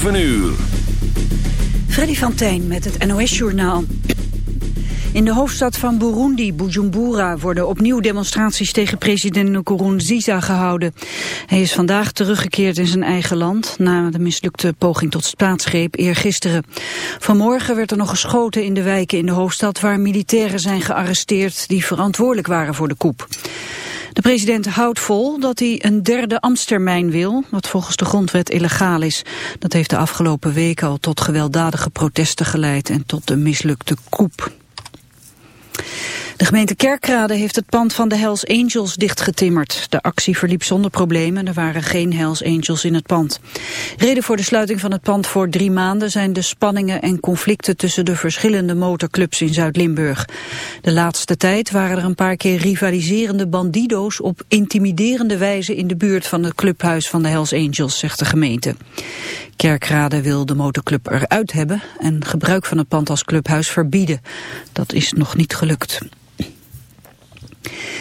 7 uur. Freddy van met het NOS-journaal. In de hoofdstad van Burundi, Bujumbura, worden opnieuw demonstraties tegen president Nkurunziza gehouden. Hij is vandaag teruggekeerd in zijn eigen land na de mislukte poging tot staatsgreep eergisteren. Vanmorgen werd er nog geschoten in de wijken in de hoofdstad waar militairen zijn gearresteerd die verantwoordelijk waren voor de coup. De president houdt vol dat hij een derde ambtstermijn wil, wat volgens de grondwet illegaal is. Dat heeft de afgelopen weken al tot gewelddadige protesten geleid en tot de mislukte coup. De gemeente Kerkrade heeft het pand van de Hells Angels dichtgetimmerd. De actie verliep zonder problemen, er waren geen Hells Angels in het pand. Reden voor de sluiting van het pand voor drie maanden zijn de spanningen en conflicten tussen de verschillende motorclubs in Zuid-Limburg. De laatste tijd waren er een paar keer rivaliserende bandido's op intimiderende wijze in de buurt van het clubhuis van de Hells Angels, zegt de gemeente. Kerkrade wil de motorclub eruit hebben en gebruik van het pand als clubhuis verbieden. Dat is nog niet gelukt.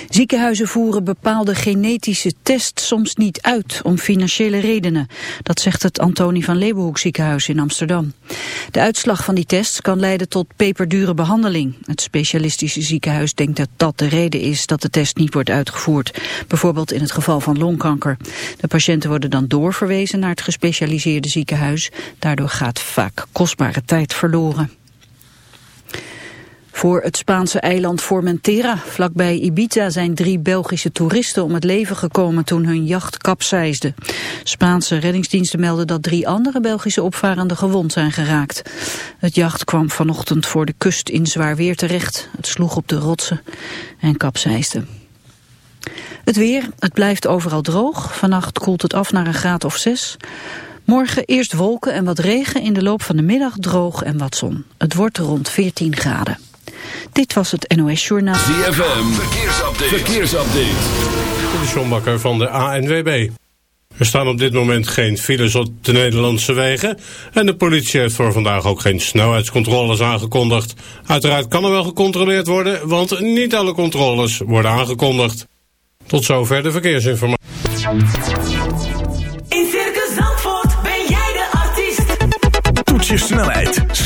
Ziekenhuizen voeren bepaalde genetische tests soms niet uit om financiële redenen. Dat zegt het Antonie van Leeuwenhoek ziekenhuis in Amsterdam. De uitslag van die tests kan leiden tot peperdure behandeling. Het specialistische ziekenhuis denkt dat dat de reden is dat de test niet wordt uitgevoerd. Bijvoorbeeld in het geval van longkanker. De patiënten worden dan doorverwezen naar het gespecialiseerde ziekenhuis. Daardoor gaat vaak kostbare tijd verloren. Voor het Spaanse eiland Formentera, vlakbij Ibiza, zijn drie Belgische toeristen om het leven gekomen toen hun jacht kapseisde. Spaanse reddingsdiensten melden dat drie andere Belgische opvarenden gewond zijn geraakt. Het jacht kwam vanochtend voor de kust in zwaar weer terecht. Het sloeg op de rotsen en kapseisde. Het weer, het blijft overal droog. Vannacht koelt het af naar een graad of zes. Morgen eerst wolken en wat regen, in de loop van de middag droog en wat zon. Het wordt rond 14 graden. Dit was het NOS Journaal. ZFM, verkeersupdate. verkeersupdate. De Sjombakker van de ANWB. Er staan op dit moment geen files op de Nederlandse wegen. En de politie heeft voor vandaag ook geen snelheidscontroles aangekondigd. Uiteraard kan er wel gecontroleerd worden, want niet alle controles worden aangekondigd. Tot zover de verkeersinformatie.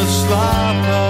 geslapen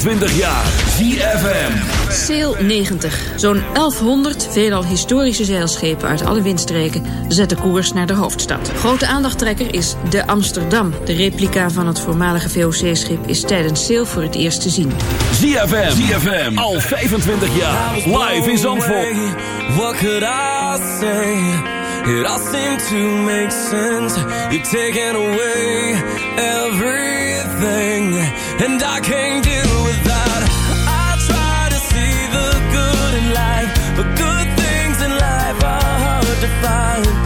25 jaar. ZFM. Sail 90. Zo'n 1100 veelal historische zeilschepen uit alle windstreken zetten koers naar de hoofdstad. Grote aandachttrekker is de Amsterdam. De replica van het voormalige VOC-schip is tijdens Sail voor het eerst te zien. ZFM. ZFM. Al 25 jaar. Live in Zandvoort. What could I say? It all seemed to make sense. You're taking away everything, and I can't do fire